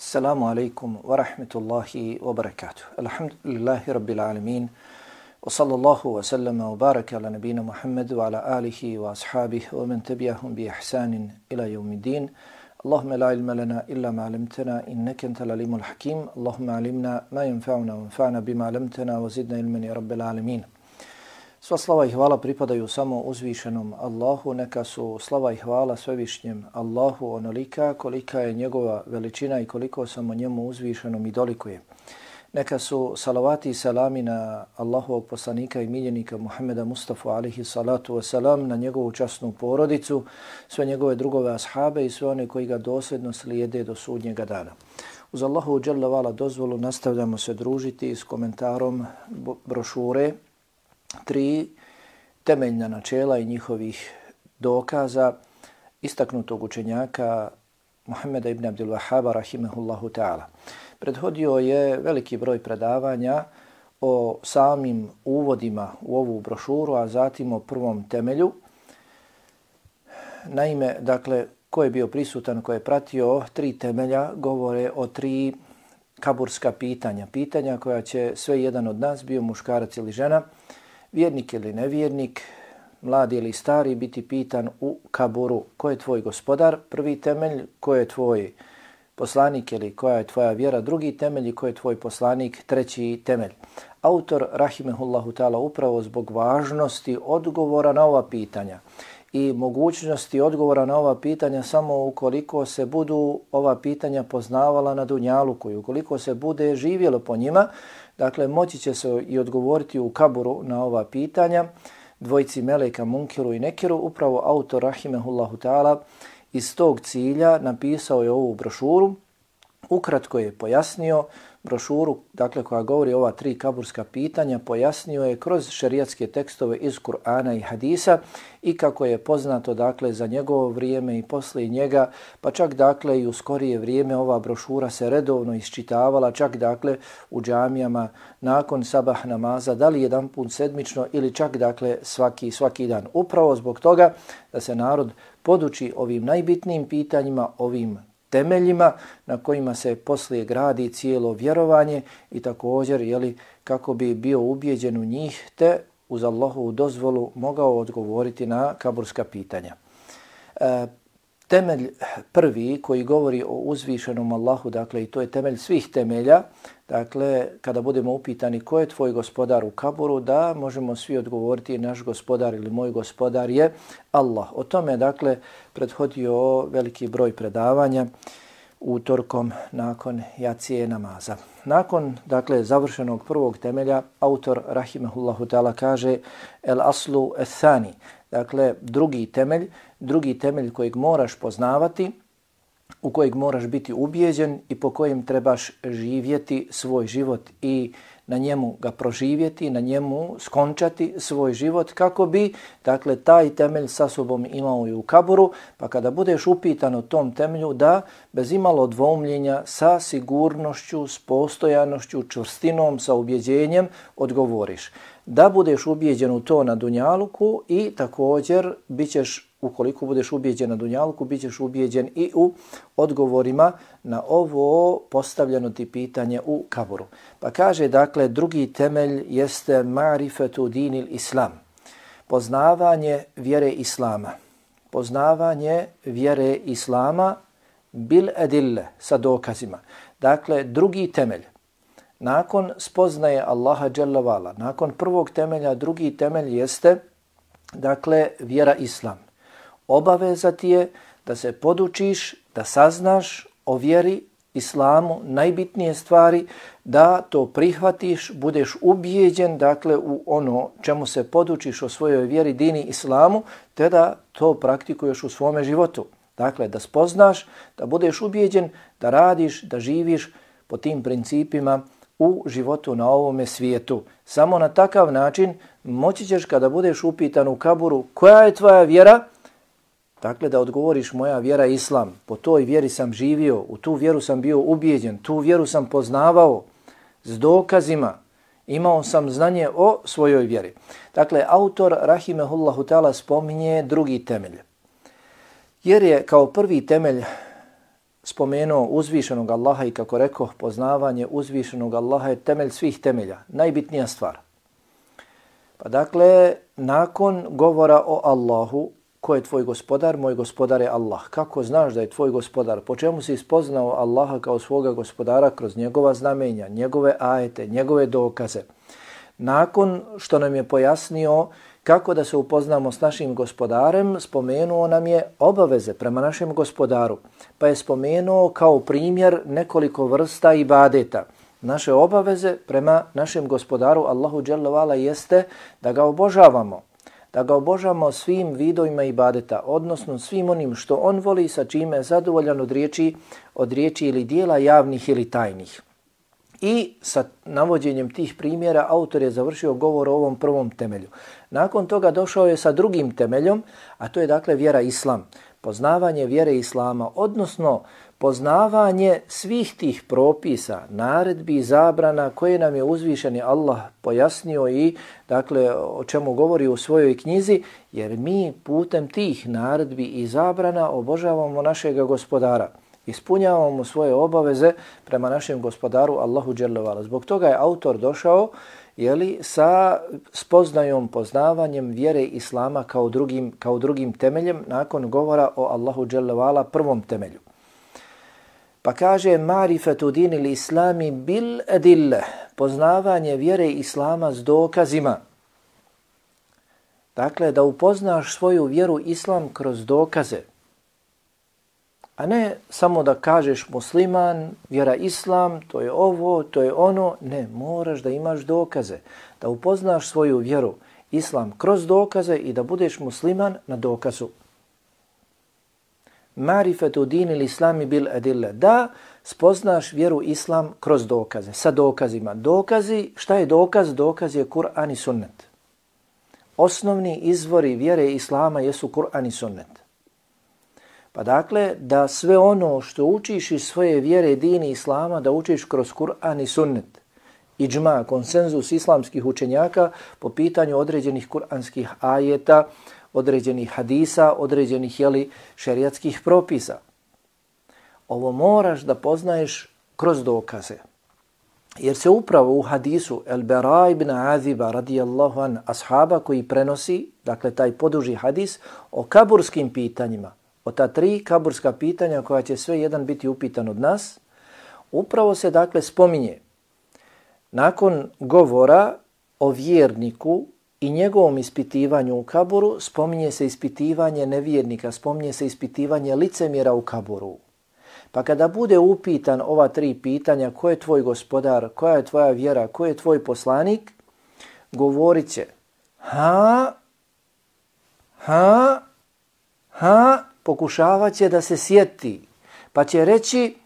Assalamu alaikum wa rahmetullahi wa barakatuh. Alhamdulillahi rabbil alamin. Wa sallallahu wa sallama wa baraka ala nabina Muhammad wa ala alihi wa ashabihi wa man tabi'ahum bi ihsanin ila yawmiddin. Allahumma la ilma lana illa ma 'allamtana innaka antal alimul hakim. Allahumma 'allimna ma yanfa'una wa anfa'na bima 'allamtana wa zidna ilman ya rabbil alamin. Sva slava i hvala pripadaju samo uzvišenom Allahu, neka su slava i hvala svevišnjem Allahu onolika kolika je njegova veličina i koliko samo njemu uzvišenom i dolikuje. Neka su salavati i salami na Allahovog poslanika i miljenika Muhammeda Mustafa alihi salatu wasalam, na njegovu časnu porodicu, sve njegove drugove ashabe i sve one koji ga dosljedno slijede do sudnjega dana. Uz Allahu vala dozvolu nastavljamo se družiti s komentarom brošure tri temeljna načela i njihovih dokaza istaknutog učenjaka Muhammeda ibn Abdul Wahaba rahimahullahu ta'ala. Prethodio je veliki broj predavanja o samim uvodima u ovu brošuru, a zatim o prvom temelju. Naime, dakle, ko je bio prisutan, ko je pratio tri temelja, govore o tri kaburska pitanja. Pitanja koja će sve jedan od nas, bio muškarac ili žena, vjernik ili nevjernik, mladi ili stari, biti pitan u kaburu ko je tvoj gospodar, prvi temelj, ko je tvoj poslanik ili koja je tvoja vjera, drugi temelj i ko je tvoj poslanik, treći temelj. Autor, rahimehullahu ta'ala, upravo zbog važnosti odgovora na ova pitanja i mogućnosti odgovora na ova pitanja samo ukoliko se budu ova pitanja poznavala na dunjalu i ukoliko se bude živjelo po njima, Dakle, moći će se i odgovoriti u kaburu na ova pitanja dvojci Meleka, Munkiru i Nekiru. Upravo autor Rahimehullahu ta'ala iz tog cilja napisao je ovu brošuru. Ukratko je pojasnio brošuru, dakle koja govori ova tri kaburska pitanja, pojasnio je kroz šerijatske tekstove iz Kur'ana i Hadisa i kako je poznato dakle za njegovo vrijeme i posle njega, pa čak dakle i u skorije vrijeme ova brošura se redovno isčitavala, čak dakle u džamijama nakon sabah namaza, da li jedan put sedmično ili čak dakle svaki svaki dan. Upravo zbog toga da se narod poduči ovim najbitnijim pitanjima, ovim temeljima na kojima se poslije gradi cijelo vjerovanje i također jeli, kako bi bio ubjeđen u njih te uz Allahovu dozvolu mogao odgovoriti na kaburska pitanja. E, temelj prvi koji govori o uzvišenom Allahu, dakle i to je temelj svih temelja, dakle kada budemo upitani ko je tvoj gospodar u kaburu, da možemo svi odgovoriti naš gospodar ili moj gospodar je Allah. O tome dakle prethodio veliki broj predavanja utorkom nakon jacije namaza. Nakon dakle završenog prvog temelja autor rahimehullahu taala kaže el aslu ethani dakle drugi temelj drugi temelj kojeg moraš poznavati, u kojeg moraš biti ubijeđen i po kojem trebaš živjeti svoj život i na njemu ga proživjeti, na njemu skončati svoj život kako bi dakle taj temelj sa sobom imao i u kaburu, pa kada budeš upitan o tom temelju da bez imalo dvoumljenja sa sigurnošću, s postojanošću, čvrstinom, sa ubjeđenjem odgovoriš. Da budeš ubijeđen u to na Dunjaluku i također bit ćeš ukoliko budeš ubijeđen na Dunjaluku, bit ćeš ubijeđen i u odgovorima na ovo postavljeno ti pitanje u kaburu. Pa kaže, dakle, drugi temelj jeste marifetu dinil islam. Poznavanje vjere islama. Poznavanje vjere islama bil edille sa dokazima. Dakle, drugi temelj. Nakon spoznaje Allaha dželavala, nakon prvog temelja, drugi temelj jeste, dakle, vjera islam obaveza ti je da se podučiš, da saznaš o vjeri islamu, najbitnije stvari, da to prihvatiš, budeš ubijeđen dakle, u ono čemu se podučiš o svojoj vjeri dini islamu, te da to praktikuješ u svome životu. Dakle, da spoznaš, da budeš ubijeđen, da radiš, da živiš po tim principima u životu na ovome svijetu. Samo na takav način moći ćeš kada budeš upitan u kaburu koja je tvoja vjera, Dakle, da odgovoriš moja vjera islam, po toj vjeri sam živio, u tu vjeru sam bio ubijeđen, tu vjeru sam poznavao s dokazima, imao sam znanje o svojoj vjeri. Dakle, autor Rahimehullahu ta'ala spominje drugi temelj. Jer je kao prvi temelj spomenuo uzvišenog Allaha i kako rekao, poznavanje uzvišenog Allaha je temelj svih temelja, najbitnija stvar. Pa dakle, nakon govora o Allahu, ko je tvoj gospodar? Moj gospodar je Allah. Kako znaš da je tvoj gospodar? Po čemu si ispoznao Allaha kao svoga gospodara kroz njegova znamenja, njegove ajete, njegove dokaze? Nakon što nam je pojasnio kako da se upoznamo s našim gospodarem, spomenuo nam je obaveze prema našem gospodaru, pa je spomenuo kao primjer nekoliko vrsta ibadeta. Naše obaveze prema našem gospodaru Allahu Đalla jeste da ga obožavamo, da ga obožavamo svim vidovima ibadeta, odnosno svim onim što on voli sa čime je zadovoljan od riječi, od riječi ili dijela javnih ili tajnih. I sa navođenjem tih primjera autor je završio govor o ovom prvom temelju. Nakon toga došao je sa drugim temeljom, a to je dakle vjera islam. Poznavanje vjere islama, odnosno poznavanje svih tih propisa, naredbi i zabrana koje nam je uzvišeni Allah pojasnio i dakle o čemu govori u svojoj knjizi, jer mi putem tih naredbi i zabrana obožavamo našeg gospodara ispunjavamo svoje obaveze prema našem gospodaru Allahu dželle Zbog toga je autor došao jeli, sa spoznajom, poznavanjem vjere Islama kao drugim, kao drugim temeljem nakon govora o Allahu dželle prvom temelju. Pa kaže marifetu din ili islami bil edille, poznavanje vjere Islama s dokazima. Dakle, da upoznaš svoju vjeru Islam kroz dokaze. A ne samo da kažeš musliman, vjera islam, to je ovo, to je ono. Ne, moraš da imaš dokaze. Da upoznaš svoju vjeru islam kroz dokaze i da budeš musliman na dokazu. Marifetu din ili islami bil edille. Da spoznaš vjeru islam kroz dokaze, sa dokazima. Dokazi, šta je dokaz? Dokaz je Kur'an i sunnet. Osnovni izvori vjere islama jesu Kur'an i sunnet. Pa dakle, da sve ono što učiš iz svoje vjere dini islama, da učiš kroz Kur'an i sunnet. Iđma, konsenzus islamskih učenjaka po pitanju određenih kur'anskih ajeta, određenih hadisa, određenih jeli, šerijatskih propisa. Ovo moraš da poznaješ kroz dokaze. Jer se upravo u hadisu El Bera ibn Aziba radijallahu an ashaba koji prenosi, dakle taj poduži hadis, o kaburskim pitanjima, o ta tri kaburska pitanja koja će sve jedan biti upitan od nas, upravo se dakle spominje nakon govora o vjerniku i njegovom ispitivanju u kaburu, spominje se ispitivanje nevjernika, spominje se ispitivanje licemjera u kaburu. Pa kada bude upitan ova tri pitanja, ko je tvoj gospodar, koja je tvoja vjera, ko je tvoj poslanik, govorit će ha, ha, ha, pokušavat će da se sjeti, pa će reći,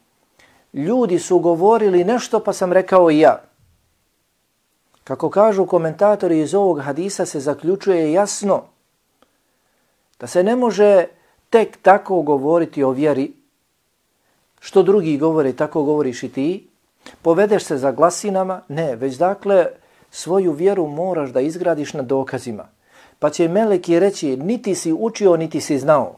ljudi su govorili nešto pa sam rekao i ja. Kako kažu komentatori iz ovog hadisa se zaključuje jasno da se ne može tek tako govoriti o vjeri, što drugi govore, tako govoriš i ti, povedeš se za glasinama, ne, već dakle svoju vjeru moraš da izgradiš na dokazima. Pa će meleki reći, niti si učio, niti si znao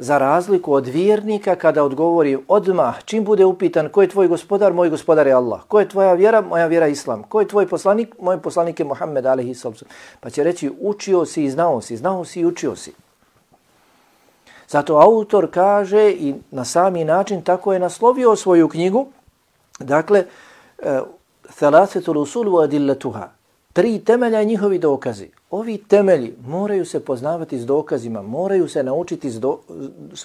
za razliku od vjernika kada odgovori odmah, čim bude upitan ko je tvoj gospodar, moj gospodar je Allah. Ko je tvoja vjera, moja vjera je Islam. Ko je tvoj poslanik, moj poslanik je Muhammed alaihi sallam. Pa će reći učio si i znao si, znao si i učio si. Zato autor kaže i na sami način tako je naslovio svoju knjigu, dakle, e, Thalathetul usul wa adillatuha. Tri temelja i njihovi dokazi. Ovi temelji moraju se poznavati s dokazima, moraju se naučiti do,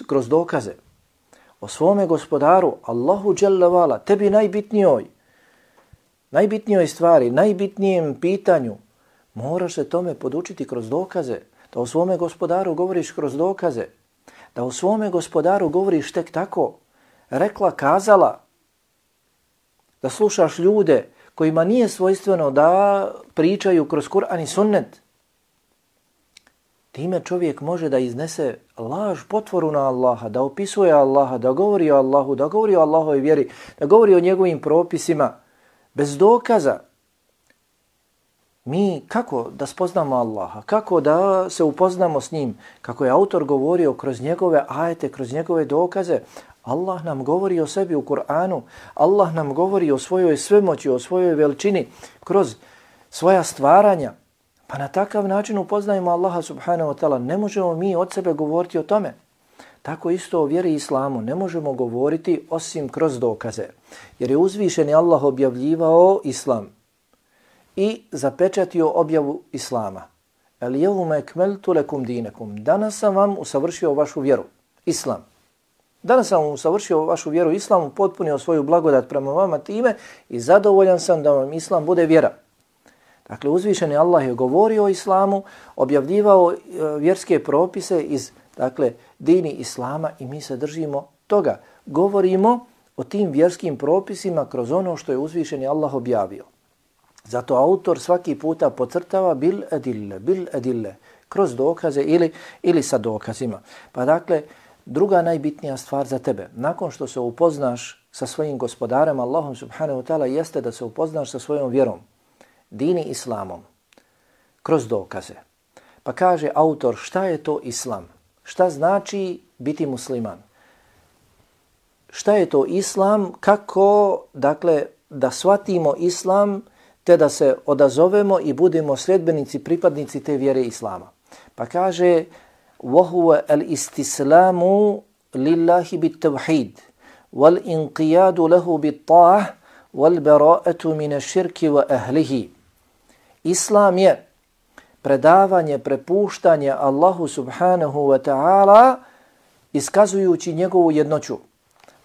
kroz dokaze. O svome gospodaru, Allahu Vala, tebi najbitnijoj, najbitnijoj stvari, najbitnijem pitanju, moraš se tome podučiti kroz dokaze. Da o svome gospodaru govoriš kroz dokaze. Da o svome gospodaru govoriš tek tako. Rekla, kazala. Da slušaš ljude kojima nije svojstveno da pričaju kroz Kur'an i sunnet. Time čovjek može da iznese laž potvoru na Allaha, da opisuje Allaha, da govori o Allahu, da govori o Allahove vjeri, da govori o njegovim propisima, bez dokaza. Mi kako da spoznamo Allaha, kako da se upoznamo s njim, kako je autor govorio kroz njegove ajete, kroz njegove dokaze, Allah nam govori o sebi u Kur'anu, Allah nam govori o svojoj svemoći, o svojoj veličini kroz svoja stvaranja. Pa na takav način upoznajemo Allaha subhanahu wa ta'ala. Ne možemo mi od sebe govoriti o tome. Tako isto o vjeri islamu ne možemo govoriti osim kroz dokaze. Jer je uzvišeni Allah objavljivao islam i zapečatio objavu islama. El jevume kmeltu lekum dinekum. Danas sam vam usavršio vašu vjeru. Islam. Danas sam usavršio vašu vjeru islamu, potpunio svoju blagodat prema vama time i zadovoljan sam da vam islam bude vjera. Dakle, uzvišeni Allah je govorio o islamu, objavljivao e, vjerske propise iz dakle, dini islama i mi se držimo toga. Govorimo o tim vjerskim propisima kroz ono što je uzvišeni Allah objavio. Zato autor svaki puta pocrtava bil edille, bil edille, kroz dokaze ili, ili sa dokazima. Pa dakle, druga najbitnija stvar za tebe, nakon što se upoznaš sa svojim gospodarem Allahom subhanahu ta'ala, jeste da se upoznaš sa svojom vjerom, dini islamom, kroz dokaze. Pa kaže autor šta je to islam? Šta znači biti musliman? Šta je to islam? Kako, dakle, da shvatimo islam te da se odazovemo i budemo sljedbenici, pripadnici te vjere islama. Pa kaže وَهُوَ الْإِسْتِسْلَامُ لِلَّهِ بِالتَّوْحِيدِ وَالْإِنْقِيَادُ لَهُ بِالطَّاعِ وَالْبَرَاءَةُ مِنَ الشِّرْكِ وَأَهْلِهِ Islam je predavanje, prepuštanje Allahu subhanahu wa ta'ala iskazujući njegovu jednoću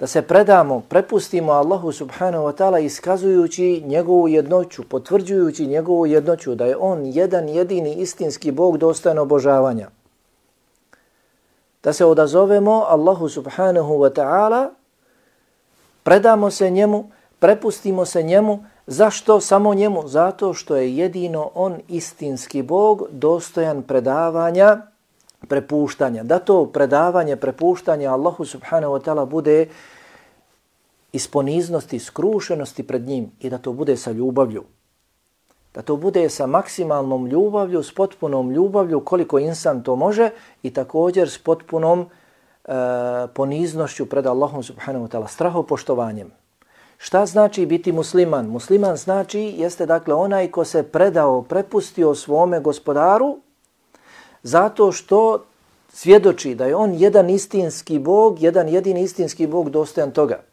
da se predamo, prepustimo Allahu subhanahu wa ta'ala iskazujući njegovu jednoću, potvrđujući njegovu jednoću, da je on jedan jedini istinski Bog dostajan obožavanja. Da se odazovemo Allahu subhanahu wa ta'ala, predamo se njemu, prepustimo se njemu, zašto samo njemu? Zato što je jedino on istinski Bog dostojan predavanja, prepuštanja. Da to predavanje, prepuštanje Allahu subhanahu wa ta'ala bude iz poniznosti, skrušenosti pred njim i da to bude sa ljubavlju. Da to bude sa maksimalnom ljubavlju, s potpunom ljubavlju koliko insan to može i također s potpunom e, poniznošću pred Allahom subhanahu wa ta'ala, strahopoštovanjem. Šta znači biti musliman? Musliman znači jeste dakle onaj ko se predao, prepustio svome gospodaru zato što svjedoči da je on jedan istinski Bog, jedan jedini istinski Bog dostojan toga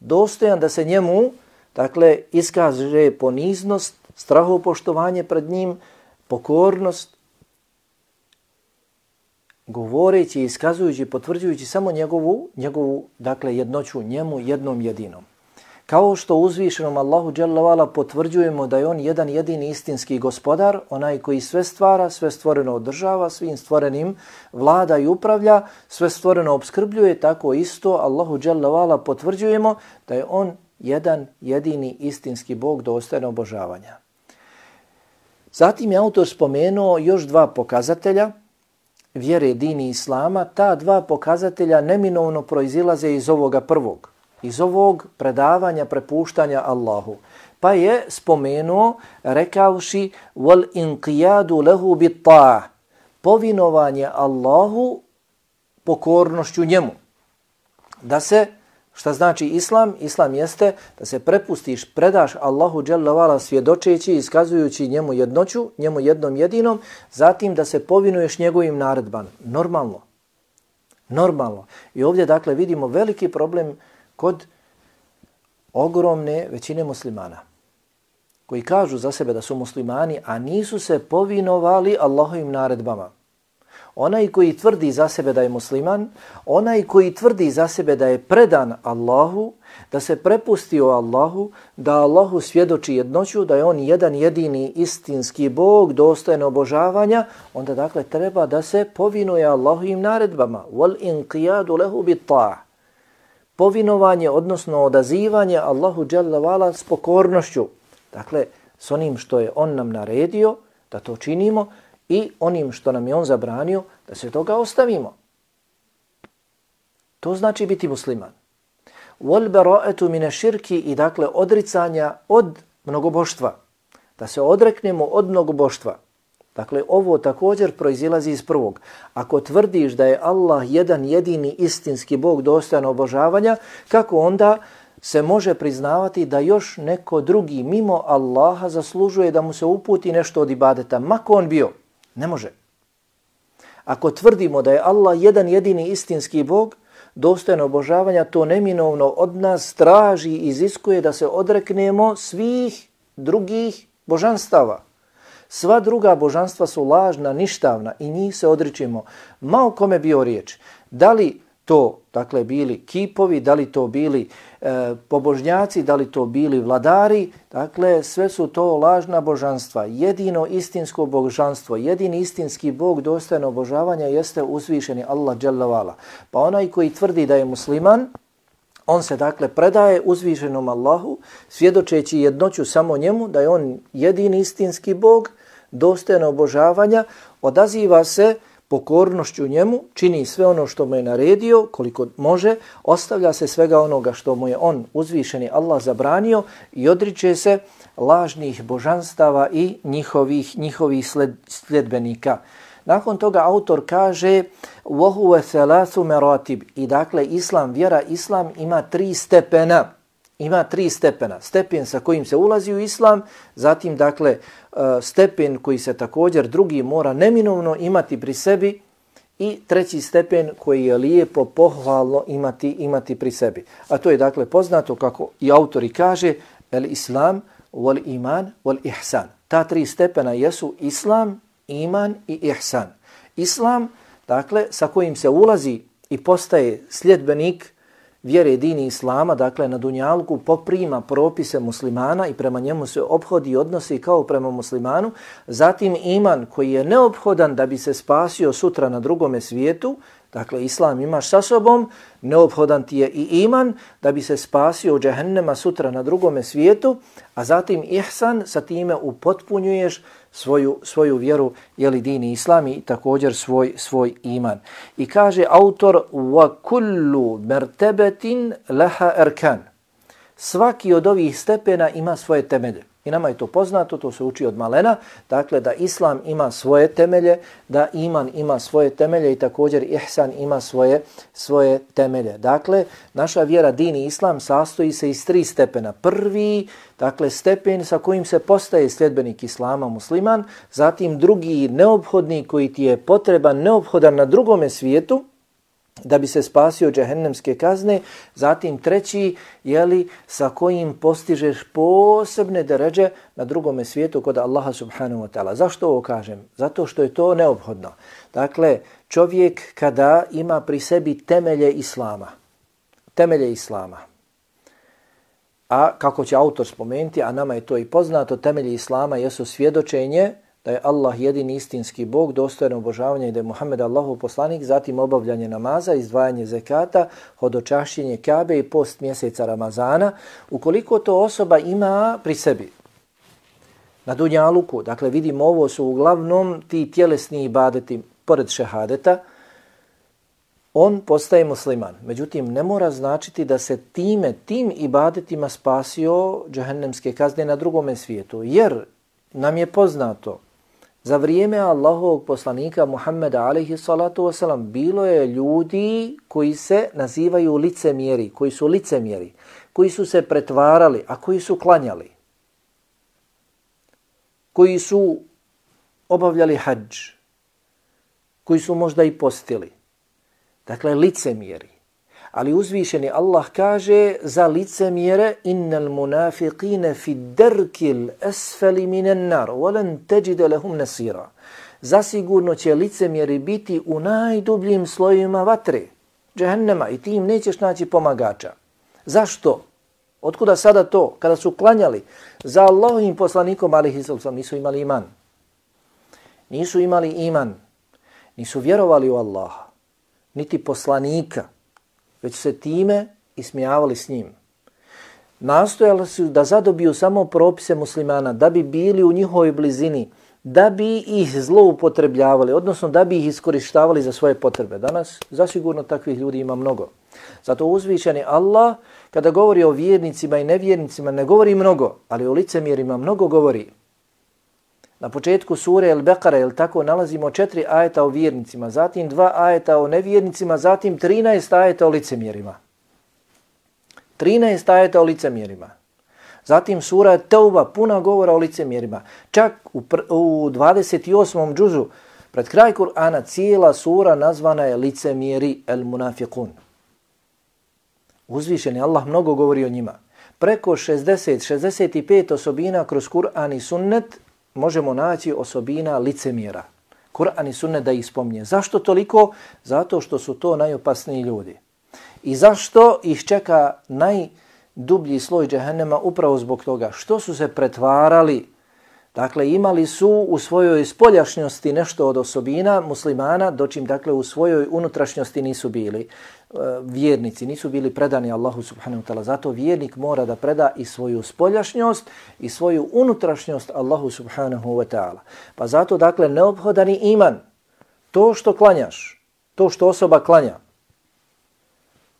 dostojan da se njemu dakle iskaže poniznost, strahopoštovanje pred njim, pokornost, govoreći, iskazujući, potvrđujući samo njegovu, njegovu dakle, jednoću njemu jednom jedinom. Kao što uzvišenom Allahu dželavala potvrđujemo da je on jedan jedini istinski gospodar, onaj koji sve stvara, sve stvoreno održava, svim stvorenim vlada i upravlja, sve stvoreno obskrbljuje, tako isto Allahu dželavala potvrđujemo da je on jedan jedini istinski Bog do obožavanja. Zatim je autor spomenuo još dva pokazatelja vjere dini Islama. Ta dva pokazatelja neminovno proizilaze iz ovoga prvog iz ovog predavanja prepuštanja Allahu. Pa je spomenuo rekavši wal inqiyadu lahu bit ta' povinovanje Allahu pokornošću njemu. Da se Šta znači islam? Islam jeste da se prepustiš, predaš Allahu dželle svjedočeći, iskazujući njemu jednoću, njemu jednom jedinom, zatim da se povinuješ njegovim naredbama. Normalno. Normalno. I ovdje dakle vidimo veliki problem kod ogromne većine muslimana koji kažu za sebe da su muslimani, a nisu se povinovali Allahovim naredbama. Onaj koji tvrdi za sebe da je musliman, onaj koji tvrdi za sebe da je predan Allahu, da se prepustio Allahu, da Allahu svjedoči jednoću, da je on jedan jedini istinski Bog, dostojen obožavanja, onda dakle treba da se povinuje Allahovim naredbama. Wal inqiyadu lahu bit ta' povinovanje, odnosno odazivanje Allahu dželle Vala s pokornošću. Dakle, s onim što je On nam naredio da to činimo i onim što nam je On zabranio da se toga ostavimo. To znači biti musliman. Wal bara'atu min ash-shirki i dakle odricanja od mnogoboštva. Da se odreknemo od mnogoboštva. Dakle, ovo također proizilazi iz prvog. Ako tvrdiš da je Allah jedan jedini istinski Bog dostan obožavanja, kako onda se može priznavati da još neko drugi mimo Allaha zaslužuje da mu se uputi nešto od ibadeta, mako on bio? Ne može. Ako tvrdimo da je Allah jedan jedini istinski Bog, dostojan obožavanja, to neminovno od nas traži i iziskuje da se odreknemo svih drugih božanstava. Sva druga božanstva su lažna, ništavna i njih se odričimo. Mao kome bio riječ? Da li to dakle bili kipovi, da li to bili e, pobožnjaci, da li to bili vladari, dakle sve su to lažna božanstva. Jedino istinsko božanstvo, jedini istinski bog dostojno obožavanja jeste uzvišeni Allah dželle Pa onaj koji tvrdi da je musliman, on se dakle predaje uzvišenom Allahu, svjedočeći jednoću samo njemu, da je on jedini istinski bog, dostojno obožavanja, odaziva se pokornošću njemu, čini sve ono što mu je naredio, koliko može, ostavlja se svega onoga što mu je on uzvišeni Allah zabranio i odriče se lažnih božanstava i njihovih, njihovih sled, sledbenika. Nakon toga autor kaže وَهُوَ ثَلَاثُ مَرَاتِبِ I dakle, islam, vjera, islam ima tri stepena. Ima tri stepena. Stepen sa kojim se ulazi u islam, zatim, dakle, e, stepen koji se također drugi mora neminovno imati pri sebi i treći stepen koji je lijepo pohvalno imati imati pri sebi. A to je dakle poznato kako i autori kaže el islam wal iman wal ihsan. Ta tri stepena jesu islam, iman i ihsan. Islam, dakle, sa kojim se ulazi i postaje sljedbenik vjere dini islama, dakle na dunjalku poprima propise muslimana i prema njemu se obhodi i odnosi kao prema muslimanu, zatim iman koji je neophodan da bi se spasio sutra na drugome svijetu, Dakle, islam imaš sa sobom, neophodan ti je i iman da bi se spasio od džehennema sutra na drugome svijetu, a zatim ihsan sa time upotpunjuješ svoju, svoju vjeru, jeli dini islami i također svoj, svoj iman. I kaže autor, wa kullu لَهَا leha erkan. Svaki od ovih stepena ima svoje temelje. I nama je to poznato, to se uči od malena, dakle da islam ima svoje temelje, da iman ima svoje temelje i također ihsan ima svoje svoje temelje. Dakle, naša vjera dini islam sastoji se iz tri stepena. Prvi, dakle, stepen sa kojim se postaje sljedbenik islama musliman, zatim drugi neophodni koji ti je potreban, neophodan na drugome svijetu, da bi se spasio džehennemske kazne, zatim treći, jeli, sa kojim postižeš posebne deređe na drugome svijetu kod Allaha subhanahu wa ta'ala. Zašto ovo kažem? Zato što je to neophodno. Dakle, čovjek kada ima pri sebi temelje Islama, temelje Islama, a kako će autor spomenuti, a nama je to i poznato, temelje Islama jesu svjedočenje da je Allah jedini istinski Bog, dostojno obožavanje i da je Muhammed Allahov poslanik, zatim obavljanje namaza, izdvajanje zekata, hodočašćenje kabe i post mjeseca Ramazana, ukoliko to osoba ima pri sebi. Na Dunjaluku, dakle vidimo ovo su uglavnom ti tjelesni ibadeti pored šehadeta, on postaje musliman. Međutim, ne mora značiti da se time, tim ibadetima spasio džahennemske kazne na drugome svijetu. Jer nam je poznato Za vrijeme Allahovog poslanika Muhammeda alaihi salatu wasalam bilo je ljudi koji se nazivaju licemjeri, koji su licemjeri, koji su se pretvarali, a koji su klanjali, koji su obavljali hađ, koji su možda i postili. Dakle, licemjeri. Ali uzvišeni Allah kaže za lice mjere innal munafiqine fi derkil esfeli minen nar volen teđide lehum nesira. Zasigurno će licemjeri biti u najdubljim slojima vatre, džehennema, i ti im nećeš naći pomagača. Zašto? Otkuda sada to? Kada su klanjali za Allahovim poslanikom, ali nisu imali iman. Nisu imali iman. Nisu vjerovali u Allaha. Niti poslanika već se time ismijavali s njim. Nastojali su da zadobiju samo propise muslimana, da bi bili u njihovoj blizini, da bi ih zloupotrebljavali, odnosno da bi ih iskorištavali za svoje potrebe. Danas zasigurno takvih ljudi ima mnogo. Zato uzvišeni Allah, kada govori o vjernicima i nevjernicima, ne govori mnogo, ali o licemjerima mnogo govori. Na početku sure El Bekara, jel tako, nalazimo četiri ajeta o vjernicima, zatim dva ajeta o nevjernicima, zatim 13 ajeta o licemjerima. 13 ajeta o licemjerima. Zatim sura Teuba, puna govora o licemjerima. Čak u, u 28. džuzu, pred kraj Kur'ana, cijela sura nazvana je licemjeri el munafiqun. Uzvišen je Allah mnogo govori o njima. Preko 60-65 osobina kroz Kur'an i sunnet možemo naći osobina licemjera. Kur'an i sunne da ih spomnje. Zašto toliko? Zato što su to najopasniji ljudi. I zašto ih čeka najdublji sloj džehennema upravo zbog toga što su se pretvarali Dakle, imali su u svojoj spoljašnjosti nešto od osobina muslimana, dočim dakle u svojoj unutrašnjosti nisu bili e, vjernici, nisu bili predani Allahu subhanahu wa ta'ala. Zato vjernik mora da preda i svoju spoljašnjost i svoju unutrašnjost Allahu subhanahu wa ta'ala. Pa zato dakle neophodan je iman, to što klanjaš, to što osoba klanja,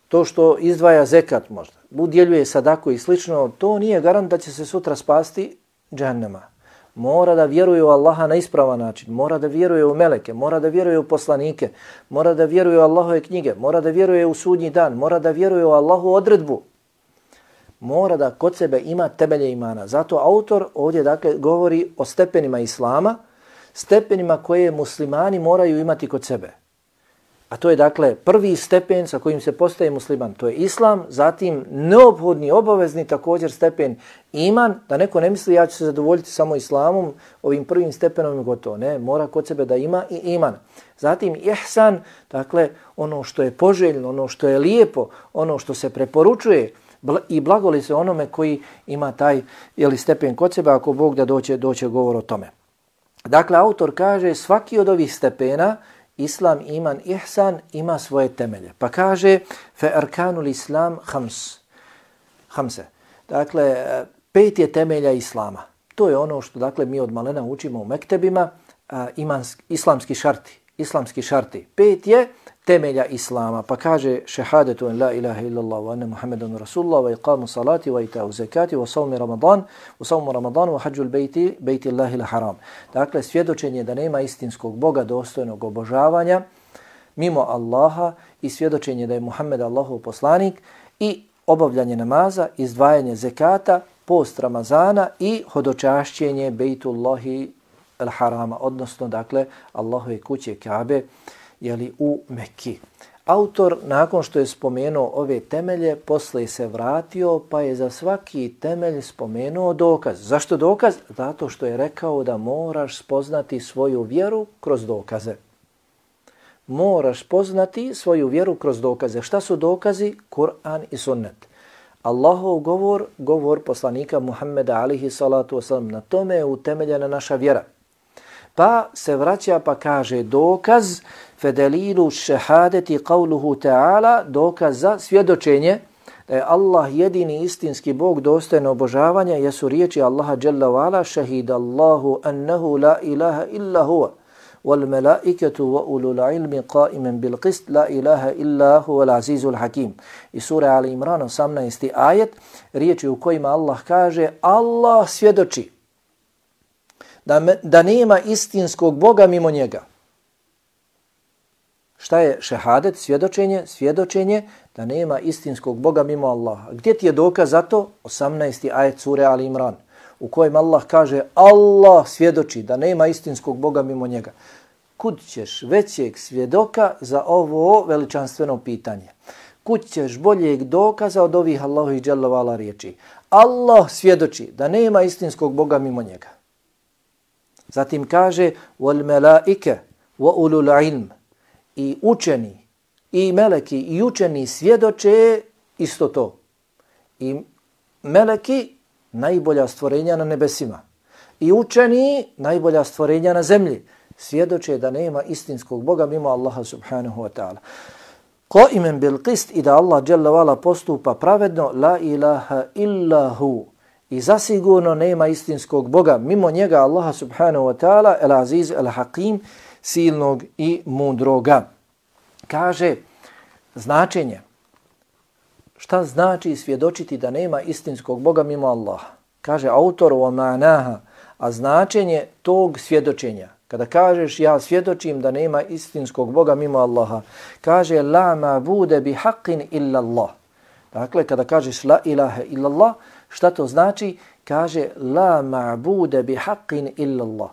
to što izdvaja zekat možda, udjeljuje sadaku i slično, to nije garant da će se sutra spasti džahannama mora da vjeruje u Allaha na ispravan način, mora da vjeruje u meleke, mora da vjeruje u poslanike, mora da vjeruje u Allahove knjige, mora da vjeruje u sudnji dan, mora da vjeruje u Allahu odredbu. Mora da kod sebe ima temelje imana. Zato autor ovdje dakle govori o stepenima Islama, stepenima koje muslimani moraju imati kod sebe. A to je dakle prvi stepen sa kojim se postaje musliman, to je islam, zatim neobhodni, obavezni također stepen iman, da neko ne misli ja ću se zadovoljiti samo islamom, ovim prvim stepenom je gotovo, ne, mora kod sebe da ima i iman. Zatim ihsan, dakle ono što je poželjno, ono što je lijepo, ono što se preporučuje i blagoli se onome koji ima taj jeli, stepen kod sebe, ako Bog da doće, doće govor o tome. Dakle, autor kaže svaki od ovih stepena, islam, iman, ihsan ima svoje temelje. Pa kaže fe arkanul islam hams. Hamse. Dakle, pet je temelja islama. To je ono što dakle mi od malena učimo u mektebima, imanski, islamski šarti. Islamski šarti. Pet je temelja islama. Pa kaže šehadetu en la ilaha illallah wa anna muhammedan rasulullah wa iqamu salati wa ita'u zakati wa savmi ramadan wa savmu ramadan wa hađu bejti bejti Allahi haram. Dakle, svjedočenje da nema istinskog Boga dostojnog obožavanja mimo Allaha i svjedočenje da je Muhammed Allahov poslanik i obavljanje namaza, izdvajanje zekata, post Ramazana i hodočašćenje Bejtullahi al-Harama, odnosno, dakle, Allahove kuće Kabe, jeli, u Mekki. Autor, nakon što je spomenuo ove temelje, posle se vratio, pa je za svaki temelj spomenuo dokaz. Zašto dokaz? Zato što je rekao da moraš spoznati svoju vjeru kroz dokaze. Moraš poznati svoju vjeru kroz dokaze. Šta su dokazi? Kur'an i sunnet. Allahov govor, govor poslanika Muhammeda alihi salatu wasalam, na tome je utemeljena naša vjera. Pa se vraća pa kaže dokaz fedelilu šehadeti qavluhu ta'ala dokaz za svjedočenje da je Allah jedini istinski Bog dostojno obožavanja jesu riječi Allaha jalla wa'ala šehid Allahu annahu la ilaha illa huwa wal malaikatu wa ulul ilmi qa'iman bil qist la ilaha illa huwa al azizul hakim i sura Ali Imran 18. ajet riječi u kojima Allah kaže Allah svjedoči da, me, da nema istinskog Boga mimo njega. Šta je šehadet, svjedočenje? Svjedočenje da nema istinskog Boga mimo Allaha. Gdje ti je dokaz za to? 18. ajet sure Ali Imran u kojem Allah kaže Allah svjedoči da nema istinskog Boga mimo njega. Kud ćeš većeg svjedoka za ovo veličanstveno pitanje? Kud ćeš boljeg dokaza od ovih Allahu i Đalla riječi? Allah svjedoči da nema istinskog Boga mimo njega. Zatim kaže wal malaike wa ulul ilm i učeni i meleki i učeni svjedoče isto to. I meleki najbolja stvorenja na nebesima i učeni najbolja stvorenja na zemlji svjedoče da nema istinskog Boga mimo Allaha subhanahu wa ta'ala. Ko imen bil qist i da Allah dželle postupa pravedno la ilaha illa hu I zasigurno nema istinskog Boga mimo njega Allaha subhanahu wa ta'ala el aziz el hakim silnog i mudroga. Kaže značenje. Šta znači svjedočiti da nema istinskog Boga mimo Allaha? Kaže autor o manaha A značenje tog svjedočenja, kada kažeš ja svjedočim da nema istinskog Boga mimo Allaha, kaže la ma bude bi haqqin illa Allah. Dakle, kada kažeš la ilaha illa Allah, šta to znači? Kaže la ma'bude bi haqqin illa Allah.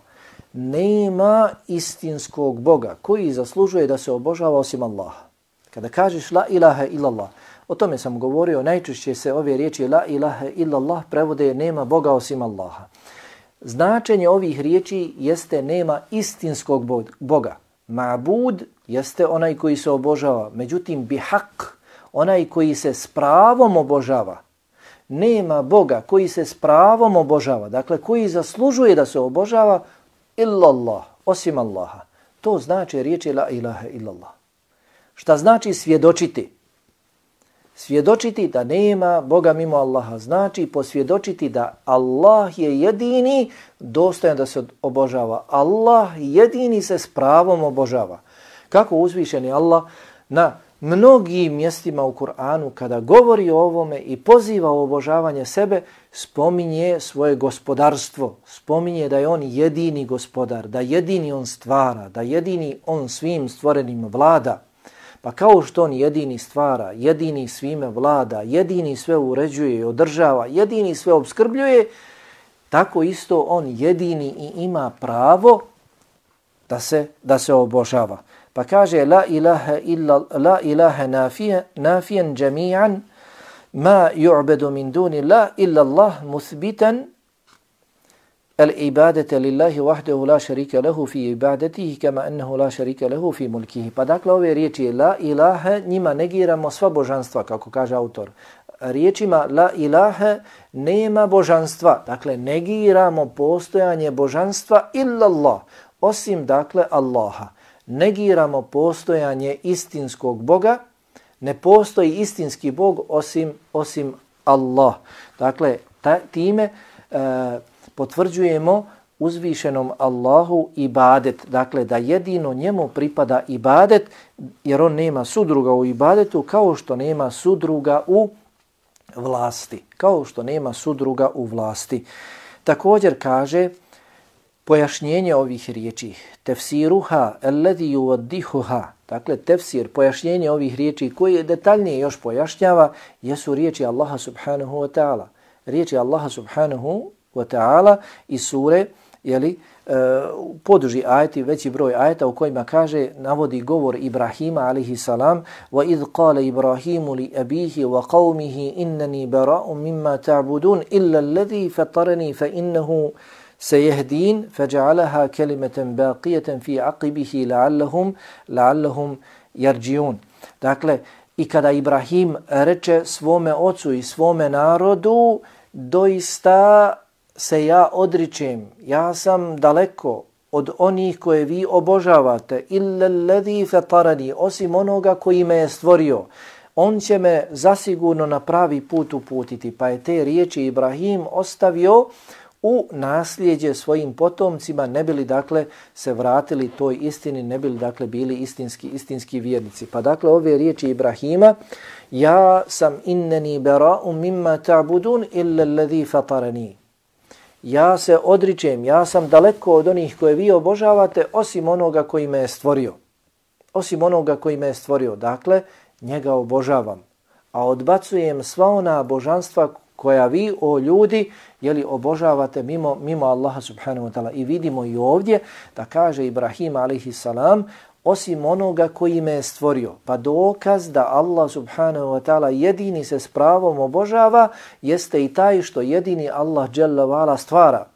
Nema istinskog Boga koji zaslužuje da se obožava osim Allaha. Kada kažeš la ilaha illallah, o tome sam govorio, najčešće se ove riječi la ilaha illallah prevode nema Boga osim Allaha. Značenje ovih riječi jeste nema istinskog Boga. Ma'bud jeste onaj koji se obožava. Međutim, bihak, onaj koji se s pravom obožava. Nema Boga koji se s pravom obožava. Dakle, koji zaslužuje da se obožava illa Allah, osim Allaha. To znači riječi la ilaha illa Allah. Šta znači svjedočiti? Svjedočiti da nema Boga mimo Allaha znači posvjedočiti da Allah je jedini dostojan da se obožava. Allah jedini se s pravom obožava. Kako uzvišeni Allah na mnogim mjestima u Kur'anu kada govori o ovome i poziva o obožavanje sebe, spominje svoje gospodarstvo, spominje da je on jedini gospodar, da jedini on stvara, da jedini on svim stvorenim vlada. Pa kao što on jedini stvara, jedini svime vlada, jedini sve uređuje i održava, jedini sve obskrbljuje, tako isto on jedini i ima pravo da se da se obožava. Pa kaže la ilaha illa la ilaha nafiyan nafian jami'an ma yu'badu min duni la illa Allah muthbitan al-ibadata lillahi wahdahu la sharika lahu fi ibadatihi kama annahu la sharika lahu fi mulkihi. Pa dakle ove riječi la ilaha nima negiramo sva božanstva kako kaže autor. Riječima la ilaha nema božanstva. Dakle negiramo postojanje božanstva illa Allah osim dakle Allaha. Negiramo postojanje istinskog Boga. Ne postoji istinski Bog osim osim Allah. Dakle ta, time e, potvrđujemo uzvišenom Allahu ibadet, dakle da jedino njemu pripada ibadet, jer on nema sudruga u ibadetu kao što nema sudruga u vlasti. Kao što nema sudruga u vlasti. Također kaže pojašnjenje ovih riječi. Tefsiruha alladhi yuwaddihuha. Dakle, tefsir, pojašnjenje ovih riječi koje detaljnije još pojašnjava jesu riječi Allaha subhanahu wa ta'ala. Riječi Allaha subhanahu wa ta'ala i sure, jeli, uh, poduži ajeti, veći broj ajeta u kojima kaže, navodi govor Ibrahima alihi salam, wa idh qala Ibrahimu li abihi wa qawmihi innani bara'u mimma ta'budun illa fa sejehdin feđa'alaha kelimeten baqijeten fi aqibihi la'allahum la'allahum jarđiun. Dakle, i kada Ibrahim reče svome ocu i svome narodu, doista se ja odričem, ja sam daleko od onih koje vi obožavate, illa alladhi fatarani, osim onoga koji me je stvorio. On će me zasigurno na pravi put uputiti. Pa je te riječi Ibrahim ostavio u nasljeđe svojim potomcima, ne bili dakle se vratili toj istini, ne bili dakle bili istinski istinski vjernici. Pa dakle ove riječi Ibrahima, ja sam inneni bera'u mimma ta'budun illa alladhi fatarani ja se odričem, ja sam daleko od onih koje vi obožavate, osim onoga koji me je stvorio. Osim onoga koji me je stvorio. Dakle, njega obožavam. A odbacujem sva ona božanstva koja vi, o ljudi, jeli obožavate mimo, mimo Allaha subhanahu wa ta'ala. I vidimo i ovdje da kaže Ibrahim alejhi salam, osim onoga koji me je stvorio. Pa dokaz da Allah subhanahu wa ta'ala jedini se s pravom obožava jeste i taj što jedini Allah jalla vala stvara.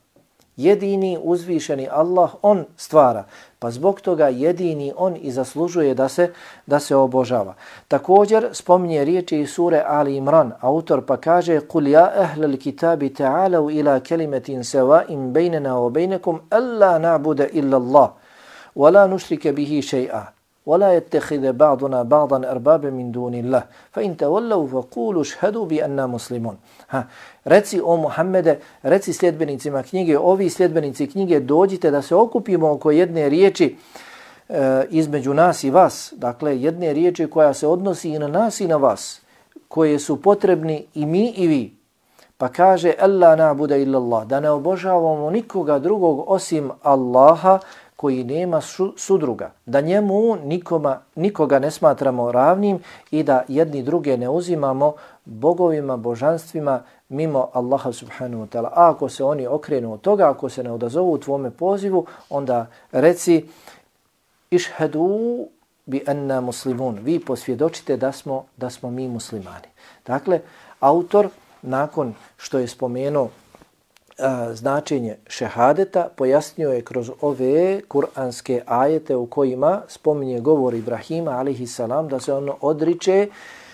Jedini uzvišeni Allah, on stvara. Pa zbog toga jedini on i zaslužuje da se da se obožava. Također spominje riječi iz sure Ali Imran. Autor pa kaže: "Kul ja ahlal kitabi ta'alu ila kalimatin sawa'in baynana wa baynakum alla na'budu illa Allah wa la nushrika bihi shay'a." ولا يتخذ بعضنا بعضا أربابا من دون الله فإن تولوا فقولوا اشهدوا بأننا مسلمون ha, reci o Muhammede, reci sljedbenicima knjige, ovi sljedbenici knjige, dođite da se okupimo oko jedne riječi e, između nas i vas, dakle jedne riječi koja se odnosi i na nas i na vas, koje su potrebni i mi i vi. Pa kaže, Alla na'bude illa Allah, da ne obožavamo nikoga drugog osim Allaha koji nema sudruga, da njemu nikoma, nikoga ne smatramo ravnim i da jedni druge ne uzimamo bogovima, božanstvima mimo Allaha subhanahu wa ta'ala. A ako se oni okrenu od toga, ako se ne odazovu u tvome pozivu, onda reci išhedu bi anna muslimun. Vi posvjedočite da smo, da smo mi muslimani. Dakle, autor nakon što je spomenuo a, značenje šehadeta, pojasnio je kroz ove kuranske ajete u kojima spominje govor Ibrahima alihi salam da se ono odriče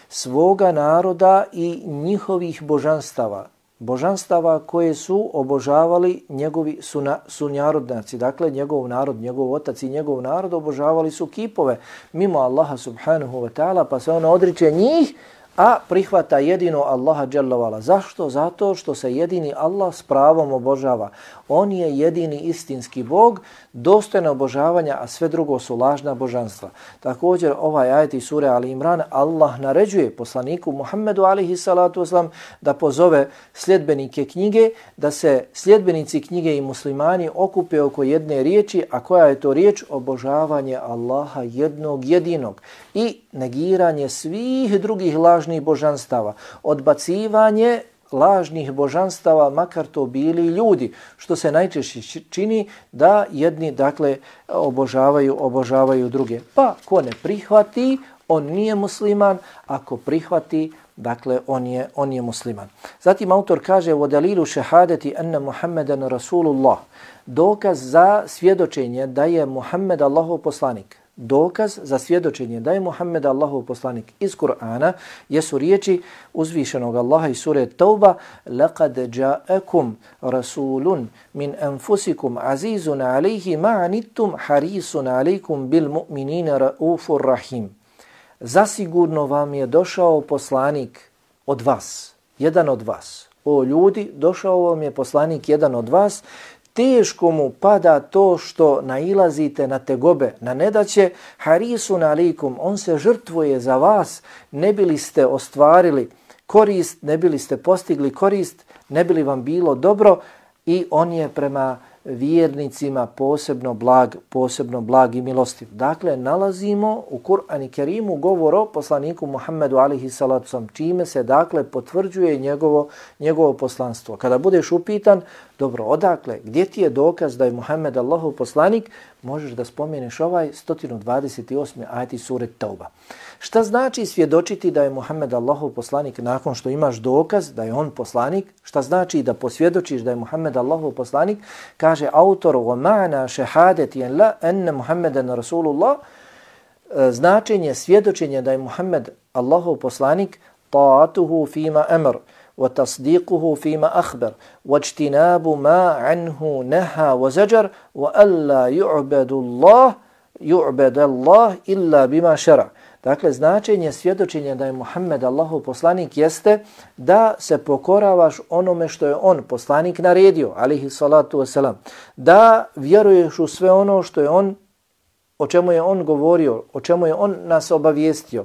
svoga naroda i njihovih božanstava, božanstava koje su obožavali njegovi suna, sunjarodnaci, dakle njegov narod, njegov otac i njegov narod obožavali su kipove mimo Allaha subhanahu wa ta'ala, pa se ono odriče njih, a prihvata jedino Allaha dželovala. Zašto? Zato što se jedini Allah s pravom obožava. On je jedini istinski Bog, dostojno obožavanja, a sve drugo su lažna božanstva. Također ovaj ajet iz sure Ali Imran, Allah naređuje poslaniku Muhammedu alihi salatu wasalam da pozove sljedbenike knjige, da se sljedbenici knjige i muslimani okupe oko jedne riječi, a koja je to riječ? Obožavanje Allaha jednog jedinog i negiranje svih drugih lažnih lažnih božanstava, odbacivanje lažnih božanstava, makar to bili ljudi, što se najčešće čini da jedni, dakle, obožavaju, obožavaju druge. Pa, ko ne prihvati, on nije musliman, ako prihvati, dakle, on je, on je musliman. Zatim autor kaže, u dalilu šehadeti enne Muhammeden Rasulullah, dokaz za svjedočenje da je Muhammed Allahov poslanik dokaz za svjedočenje da je Muhammed Allahov poslanik iz Kur'ana jesu riječi uzvišenog Allaha iz sure Tauba laqad ja'akum rasulun min anfusikum azizun alayhi ma'anittum harisun alaykum bil mu'minina raufur rahim Zasigurno vam je došao poslanik od vas, jedan od vas. O ljudi, došao vam je poslanik jedan od vas teško mu pada to što nailazite na tegobe, na nedaće, harisu na alikum, on se žrtvuje za vas, ne bili ste ostvarili korist, ne bili ste postigli korist, ne bili vam bilo dobro i on je prema vjernicima posebno blag, posebno blag i milostiv. Dakle, nalazimo u Kur'an i Kerimu govor o poslaniku Muhammedu alihi salacom, čime se dakle potvrđuje njegovo, njegovo poslanstvo. Kada budeš upitan, dobro, odakle, gdje ti je dokaz da je Muhammed Allahov poslanik, možeš da spomeneš ovaj 128. ajti sure Tauba. Šta znači svjedočiti da je Muhammed Allahov poslanik nakon što imaš dokaz da je on poslanik? Šta znači da posvjedočiš da je Muhammed Allahov poslanik? Kaže autor o ma'na šehadeti en la enne Muhammeden Rasulullah e, značenje svjedočenja da je Muhammed Allahov poslanik ta'atuhu fima emr wa tasdiquhu fima akhbar ما عنه ma anhu وألا wa zajar wa alla yu'badu Allah yu'badu Allah illa bima Dakle, značenje svjedočenja da je Muhammed Allahov poslanik jeste da se pokoravaš onome što je on poslanik naredio, alihi salatu wasalam. Da vjeruješ u sve ono što je on, o čemu je on govorio, o čemu je on nas obavijestio.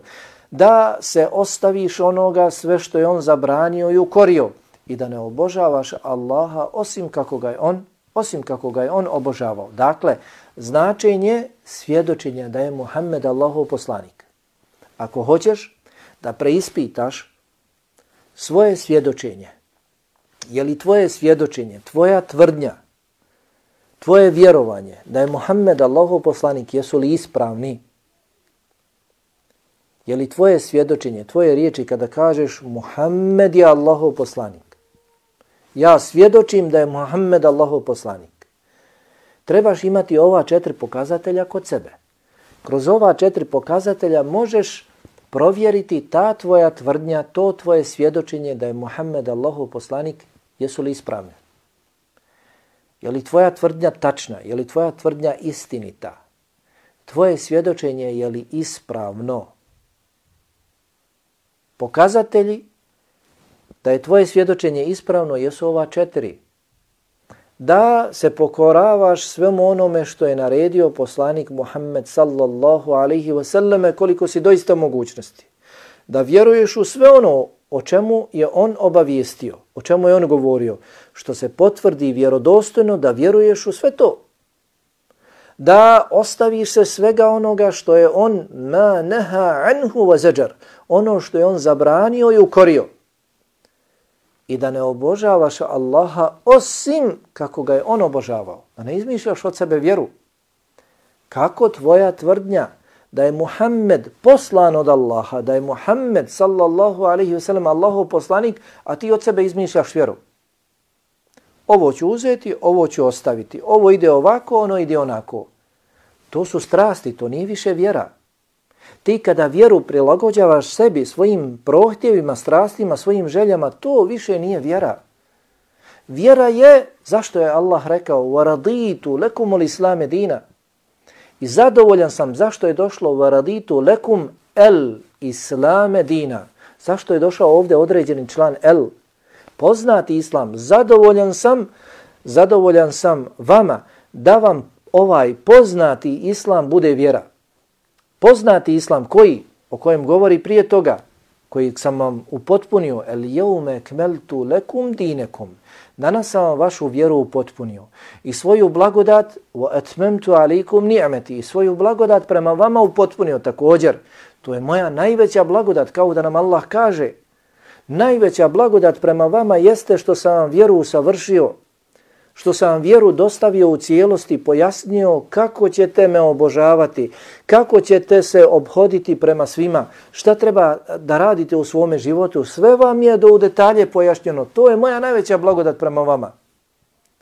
Da se ostaviš onoga sve što je on zabranio i ukorio i da ne obožavaš Allaha osim kako ga je on osim kako ga je on obožavao. Dakle, značenje svjedočenja da je Muhammed Allahov poslanik ako hoćeš da preispitaš svoje svjedočenje, je li tvoje svjedočenje, tvoja tvrdnja, tvoje vjerovanje da je Muhammed Allahov poslanik, jesu li ispravni? Je li tvoje svjedočenje, tvoje riječi kada kažeš Muhammed je Allahov poslanik? Ja svjedočim da je Muhammed Allahov poslanik. Trebaš imati ova četiri pokazatelja kod sebe. Kroz ova četiri pokazatelja možeš provjeriti ta tvoja tvrdnja, to tvoje svjedočenje da je Muhammed Allahov poslanik, jesu li ispravne? Je li tvoja tvrdnja tačna? Je li tvoja tvrdnja istinita? Tvoje svjedočenje je li ispravno? Pokazatelji da je tvoje svjedočenje ispravno jesu ova četiri da se pokoravaš svemu onome što je naredio poslanik Muhammed sallallahu alaihi wasallame koliko si doista mogućnosti. Da vjeruješ u sve ono o čemu je on obavijestio, o čemu je on govorio, što se potvrdi vjerodostojno da vjeruješ u sve to. Da ostaviš se svega onoga što je on ma neha anhu wa zajar, ono što je on zabranio i ukorio. I da ne obožavaš Allaha osim kako ga je on obožavao. Da ne izmišljaš od sebe vjeru. Kako tvoja tvrdnja da je Muhammed poslan od Allaha, da je Muhammed sallallahu alaihi ve sellem Allahov poslanik, a ti od sebe izmišljaš vjeru. Ovo ću uzeti, ovo ću ostaviti. Ovo ide ovako, ono ide onako. To su strasti, to nije više vjera Ti kada vjeru prilagođavaš sebi, svojim prohtjevima, strastima, svojim željama, to više nije vjera. Vjera je, zašto je Allah rekao, وَرَضِيتُ لَكُمُ الْإِسْلَامِ دِينَ I zadovoljan sam zašto je došlo وَرَضِيتُ لَكُمْ el islame dina. Zašto je došao ovdje određeni član el? Poznati islam, zadovoljan sam, zadovoljan sam vama da vam ovaj poznati islam bude vjera. Poznati islam koji, o kojem govori prije toga, koji sam vam upotpunio, el jeume kmeltu lekum dinekum, danas sam vam vašu vjeru upotpunio. I svoju blagodat, wa etmemtu alikum ni'meti, i svoju blagodat prema vama upotpunio također. To je moja najveća blagodat, kao da nam Allah kaže, najveća blagodat prema vama jeste što sam vam vjeru usavršio, što sam vam vjeru dostavio u cijelosti, pojasnio kako ćete me obožavati, kako ćete se obhoditi prema svima, šta treba da radite u svome životu, sve vam je do u detalje pojašnjeno. To je moja najveća blagodat prema vama.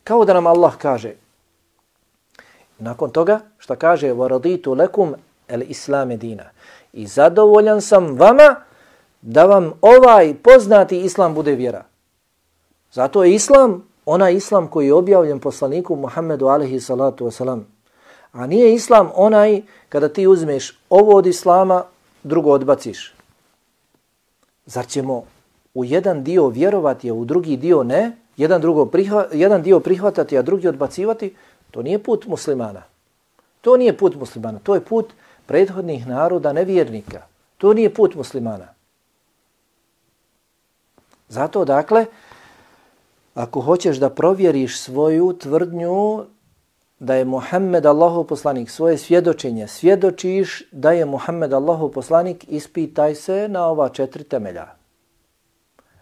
Kao da nam Allah kaže. Nakon toga, šta kaže, وَرَضِيتُ لَكُمْ الْإِسْلَامِ دِينَ I zadovoljan sam vama da vam ovaj poznati islam bude vjera. Zato je islam onaj islam koji je objavljen poslaniku Muhammedu alaihi salatu wasalam. A nije islam onaj kada ti uzmeš ovo od islama, drugo odbaciš. Zar ćemo u jedan dio vjerovati, a u drugi dio ne? Jedan, drugo prihva, jedan dio prihvatati, a drugi odbacivati? To nije put muslimana. To nije put muslimana. To je put prethodnih naroda nevjernika. To nije put muslimana. Zato, dakle, ako hoćeš da provjeriš svoju tvrdnju da je Muhammed Allahov poslanik, svoje svjedočenje, svjedočiš da je Muhammed Allahov poslanik, ispitaj se na ova četiri temelja.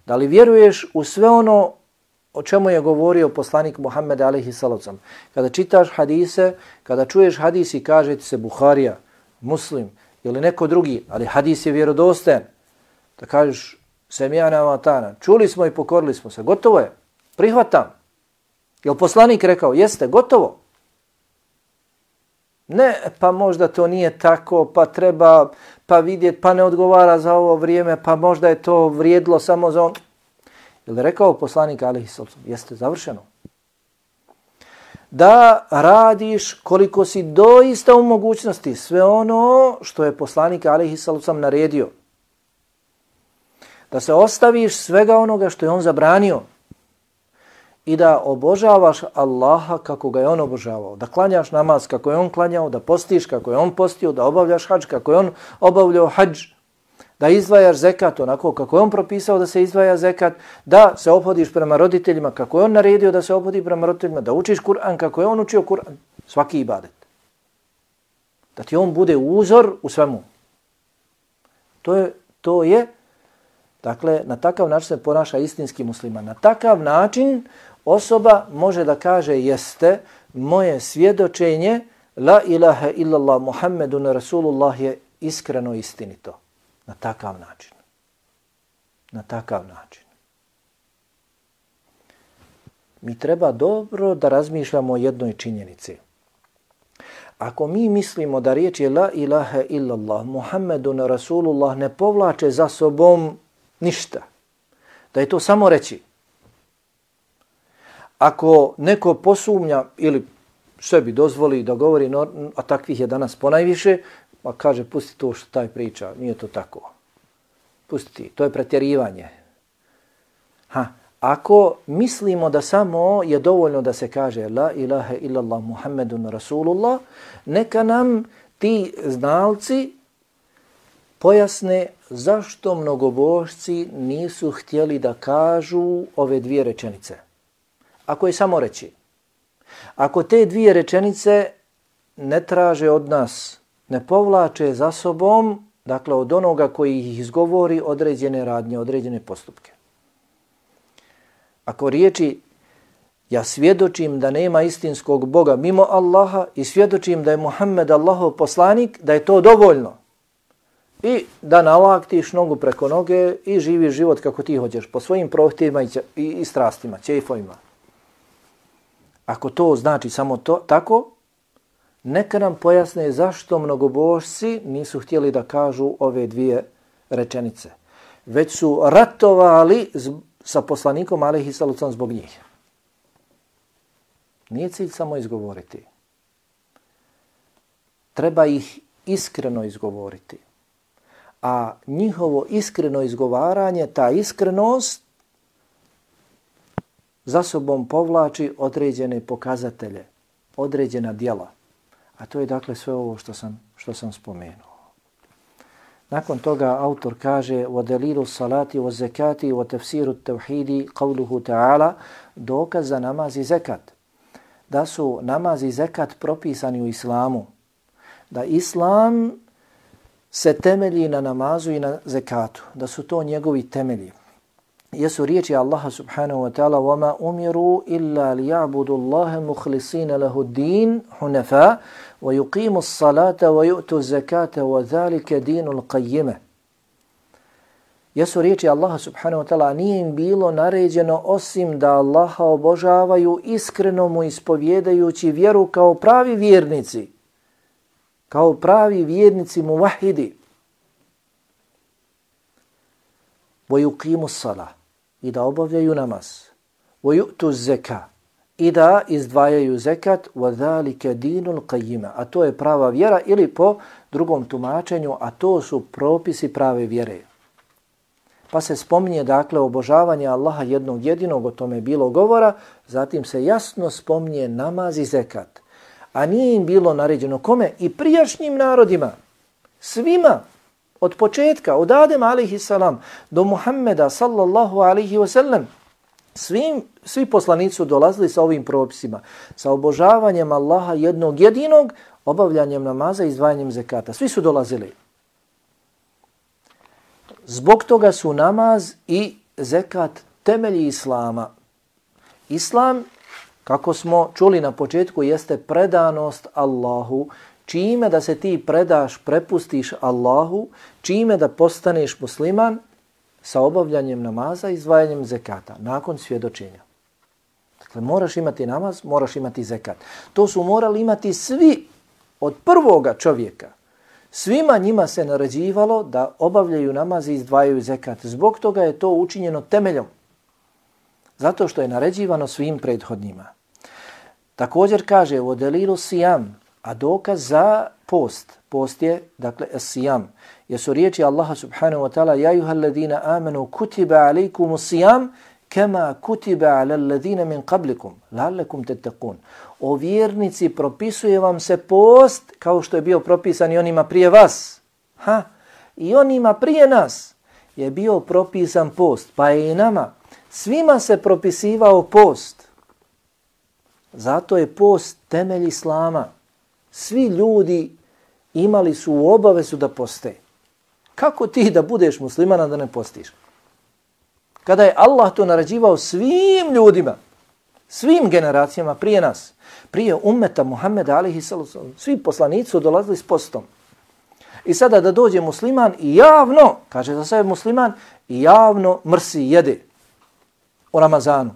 Da li vjeruješ u sve ono o čemu je govorio poslanik Muhammed alaihi salacom? Kada čitaš hadise, kada čuješ hadis i kaže ti se Buharija, Muslim ili neko drugi, ali hadis je vjerodosten, da kažeš Semijana Matana, čuli smo i pokorili smo se, gotovo je. Prihvatam. Je poslanik rekao, jeste, gotovo. Ne, pa možda to nije tako, pa treba pa vidjeti, pa ne odgovara za ovo vrijeme, pa možda je to vrijedlo samo za on. Je li rekao poslanik Alihi jeste završeno? Da radiš koliko si doista u mogućnosti sve ono što je poslanik Alihi Salcom naredio. Da se ostaviš svega onoga što je on zabranio i da obožavaš Allaha kako ga je on obožavao, da klanjaš namaz kako je on klanjao, da postiš kako je on postio, da obavljaš hađ kako je on obavljao hađ, da izdvajaš zekat onako kako je on propisao da se izdvaja zekat, da se obhodiš prema roditeljima kako je on naredio da se obhodi prema roditeljima, da učiš Kur'an kako je on učio Kur'an, svaki ibadet. Da ti on bude uzor u svemu. To je, to je Dakle, na takav način se ponaša istinski musliman. Na takav način osoba može da kaže jeste moje svjedočenje la ilaha illallah Muhammedun Rasulullah je iskreno istinito. Na takav način. Na takav način. Mi treba dobro da razmišljamo o jednoj činjenici. Ako mi mislimo da riječ je la ilaha illallah Muhammedun Rasulullah ne povlače za sobom ništa, da je to samo reći, ako neko posumnja ili sebi dozvoli da govori, a takvih je danas ponajviše, pa kaže, pusti to što taj priča, nije to tako. Pusti, to je pretjerivanje. Ha, ako mislimo da samo je dovoljno da se kaže la ilaha illallah muhammedun rasulullah, neka nam ti znalci pojasne zašto mnogobožci nisu htjeli da kažu ove dvije rečenice. Ako je samo reći, ako te dvije rečenice ne traže od nas, ne povlače za sobom, dakle od onoga koji ih izgovori određene radnje, određene postupke. Ako riječi ja svjedočim da nema istinskog Boga mimo Allaha i svjedočim da je Muhammed Allahov poslanik, da je to dovoljno. I da nalaktiš nogu preko noge i živi život kako ti hoćeš, po svojim prohtjevima i, i, i strastima, ćefovima. Ako to znači samo to tako, neka nam pojasne zašto mnogobožci nisu htjeli da kažu ove dvije rečenice. Već su ratovali sa poslanikom Alehi Salucan zbog njih. Nije cilj samo izgovoriti. Treba ih iskreno izgovoriti. A njihovo iskreno izgovaranje, ta iskrenost, za sobom povlači određene pokazatelje, određena dijela. A to je dakle sve ovo što sam, što sam spomenuo. Nakon toga autor kaže u delilu salati wa zakati wa tafsiru tauhidi qawluhu ta'ala dokaz za namaz i zekat. Da su namaz i zekat propisani u islamu. Da islam se temelji na namazu i na zekatu. Da su to njegovi temelji jesu riječi Allaha subhanahu wa ta'ala وَمَا أُمِرُوا إِلَّا لِيَعْبُدُوا اللَّهَ مُخْلِصِينَ لَهُ الدِّينَ حُنَفَا وَيُقِيمُوا الصَّلَاةَ وَيُؤْتُوا الزَّكَاةَ وَذَلِكَ دِينُ الْقَيِّمَ Jesu riječi Allaha subhanahu wa ta'ala nije im bilo naređeno osim da Allaha obožavaju iskreno mu ispovjedajući vjeru kao pravi vjernici. Kao pravi vjernici muvahidi. وَيُقِيمُوا الصَّلَاةَ i da obavljaju namaz. وَيُؤْتُ zeka i da izdvajaju zekat وَذَلِكَ دِينُ الْقَيِّمَ A to je prava vjera ili po drugom tumačenju, a to su propisi prave vjere. Pa se spominje dakle obožavanje Allaha jednog jedinog, o tome je bilo govora, zatim se jasno spominje namaz i zekat. A nije im bilo naređeno kome? I prijašnjim narodima, svima, od početka, od Adem alaihi salam do Muhammeda sallallahu alaihi wasallam, svim, svi poslanici su dolazili sa ovim propisima, sa obožavanjem Allaha jednog jedinog, obavljanjem namaza i izdvajanjem zekata. Svi su dolazili. Zbog toga su namaz i zekat temelji Islama. Islam, kako smo čuli na početku, jeste predanost Allahu, čime da se ti predaš, prepustiš Allahu, čime da postaneš musliman sa obavljanjem namaza i izvajanjem zekata nakon svjedočenja. Dakle, moraš imati namaz, moraš imati zekat. To su morali imati svi od prvoga čovjeka. Svima njima se naređivalo da obavljaju namaz i izdvajaju zekat. Zbog toga je to učinjeno temeljom. Zato što je naređivano svim prethodnima. Također kaže u delilu sijam, A dokaz za post, post je, dakle, sijam. Jesu riječi Allaha subhanahu wa ta'ala, Ja juha alladina amanu kutiba alaikum sijam, kema kutiba ala alladina min qablikum, lallekum tetakun. O vjernici, propisuje vam se post, kao što je bio propisan i onima prije vas. Ha? I onima prije nas je bio propisan post, pa je i nama. Svima se propisivao post. Zato je post temelj Islama svi ljudi imali su u obavezu da poste. Kako ti da budeš muslimana da ne postiš? Kada je Allah to narađivao svim ljudima, svim generacijama prije nas, prije ummeta Muhammeda alihi sallam, svi poslanici su dolazili s postom. I sada da dođe musliman i javno, kaže za sebe musliman, i javno mrsi jede u Ramazanu.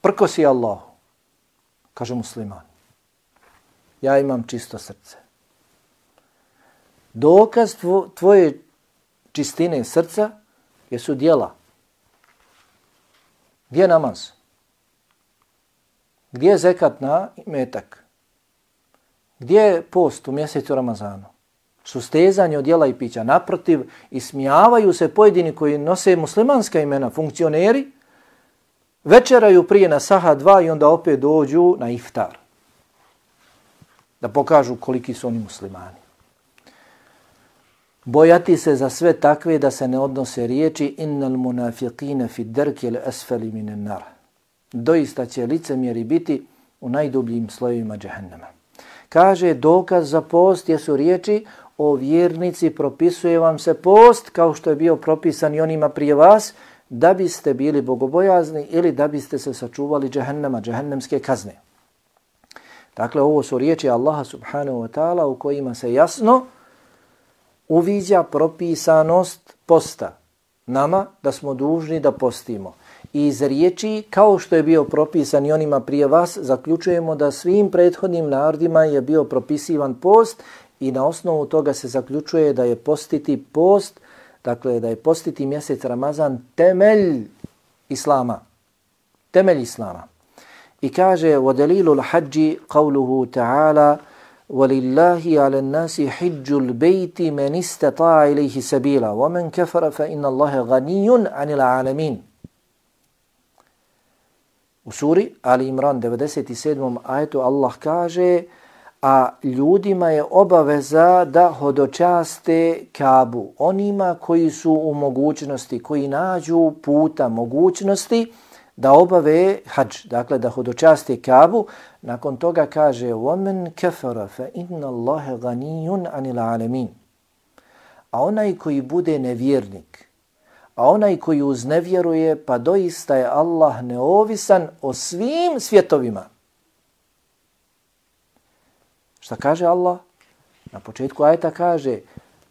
Prkosi Allahu kaže musliman. Ja imam čisto srce. Dokaz tvoje čistine srca jesu dijela. Gdje je namaz? Gdje je zekat na metak? Gdje je post u mjesecu Ramazanu? Su stezanje od jela i pića. Naprotiv, ismijavaju se pojedini koji nose muslimanska imena, funkcioneri, večeraju prije na saha dva i onda opet dođu na iftar. Da pokažu koliki su oni muslimani. bojati se za sve takve da se ne odnose riječi innal munafiqina fi darki al-asfali minan nar. Doista će licemjeri biti u najdubljim slojevima džehennema. Kaže dokaz za post jesu riječi o vjernici propisuje vam se post kao što je bio propisan i onima prije vas da biste bili bogobojazni ili da biste se sačuvali džehennema, džehennemske kazne. Dakle, ovo su riječi Allaha subhanahu wa ta'ala u kojima se jasno uviđa propisanost posta nama da smo dužni da postimo. I iz riječi, kao što je bio propisan i onima prije vas, zaključujemo da svim prethodnim narodima je bio propisivan post i na osnovu toga se zaključuje da je postiti post, dakle da je postiti mjesec Ramazan temelj Islama. Temelj Islama. I kaže, وَدَلِيلُ الْحَجِّ قَوْلُهُ تَعَالَى وَلِلَّهِ عَلَى النَّاسِ حِجُّ الْبَيْتِ مَنِ اسْتَطَاعَ إِلَيْهِ سَبِيلًا وَمَنْ كَفَرَ فَإِنَّ اللَّهَ غَنِيٌّ عَنِ الْعَالَمِينَ U suri Ali Imran 97. ajetu Allah kaže a ljudima je obaveza da hodočaste Kabu. Onima koji su u mogućnosti, koji nađu puta mogućnosti da obave hađ, dakle da hodočaste Kabu, nakon toga kaže وَمَنْ كَفَرَ فَإِنَّ اللَّهَ غَنِيٌ عَنِ الْعَالَمِينَ A onaj koji bude nevjernik, a onaj koji uznevjeruje, pa doista je Allah neovisan o svim svjetovima. Šta kaže Allah? Na početku ajeta kaže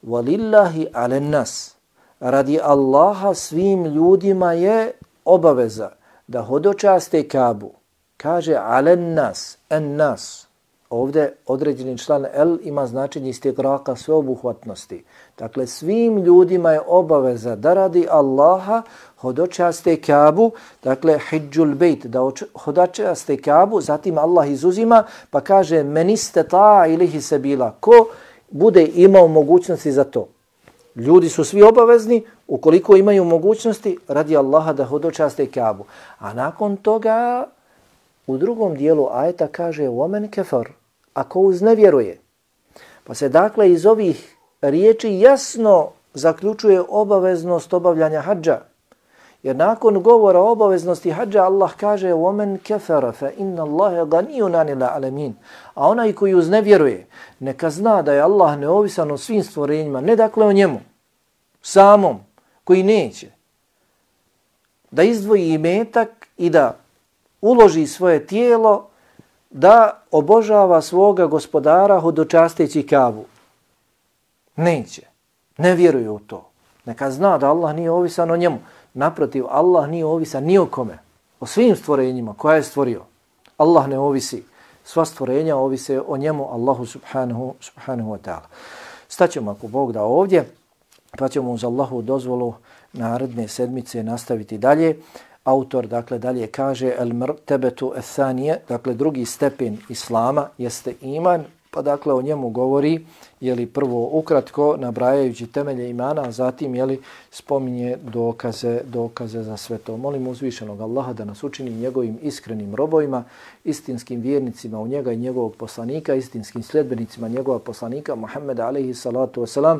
وَلِلَّهِ عَلَى النَّاسِ Radi Allaha svim ljudima je obaveza da hodočaste kabu. Kaže عَلَى النَّاسِ النَّاسِ Ovdje određeni član L ima značenje istigraka sveobuhvatnosti. Dakle, svim ljudima je obaveza da radi Allaha hodočaste kabu, dakle, hijjul bejt, da hodočaste kabu, zatim Allah izuzima, pa kaže, meniste ta ilihi se bila. Ko bude imao mogućnosti za to? Ljudi su svi obavezni, ukoliko imaju mogućnosti, radi Allaha da hodočaste kabu. A nakon toga, u drugom dijelu ajeta kaže, omen kefar, ako uznevjeruje. Pa se dakle iz ovih riječi jasno zaključuje obaveznost obavljanja hađa. Jer nakon govora o obaveznosti hađa Allah kaže وَمَنْ كَفَرَ فَإِنَّ اللَّهَ غَنِيُّ نَانِ الْعَلَمِينَ A onaj koji uznevjeruje, neka zna da je Allah neovisan o svim stvorenjima, ne dakle o njemu, samom, koji neće. Da izdvoji imetak i da uloži svoje tijelo da obožava svoga gospodara hodočasteći kavu. Neće. Ne vjeruje u to. Neka zna da Allah nije ovisan o njemu. Naprotiv, Allah nije ovisan ni o kome. O svim stvorenjima koja je stvorio. Allah ne ovisi. Sva stvorenja ovise o njemu, Allahu subhanahu, subhanahu wa ta'ala. Staćemo ako Bog da ovdje, pa ćemo uz Allahu dozvolu naredne sedmice nastaviti dalje autor dakle dalje kaže el mrtebetu ethanije, dakle drugi stepen islama jeste iman, pa dakle o njemu govori je li prvo ukratko nabrajajući temelje imana, a zatim je li spominje dokaze, dokaze za sve to. Molim uzvišenog Allaha da nas učini njegovim iskrenim robovima, istinskim vjernicima u njega i njegovog poslanika, istinskim sljedbenicima njegova poslanika Muhammeda alaihi salatu wasalam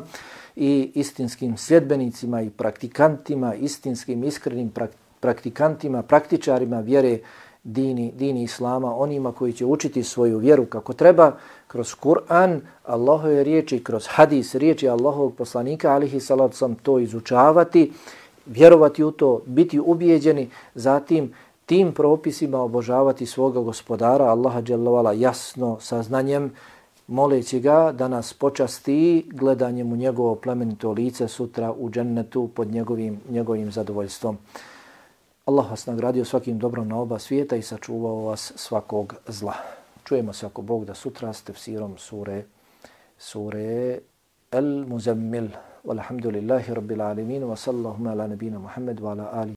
i istinskim sljedbenicima i praktikantima, istinskim iskrenim praktikantima praktikantima, praktičarima vjere dini, dini Islama, onima koji će učiti svoju vjeru kako treba, kroz Kur'an, Allahove riječi, kroz hadis, riječi Allahovog poslanika, alihi salat sam to izučavati, vjerovati u to, biti ubijeđeni, zatim tim propisima obožavati svoga gospodara, Allaha dželovala jasno saznanjem, moleći ga da nas počasti gledanjem u njegovo plemenito lice sutra u džennetu pod njegovim, njegovim zadovoljstvom. Allah vas nagradio svakim dobrom na oba svijeta i sačuvao vas svakog zla. Čujemo se ako Bog da sutra s tefsirom sure, sure El Muzammil. Walhamdulillahi rabbil alemin wa sallahu ala nabina Muhammed wa ala ali.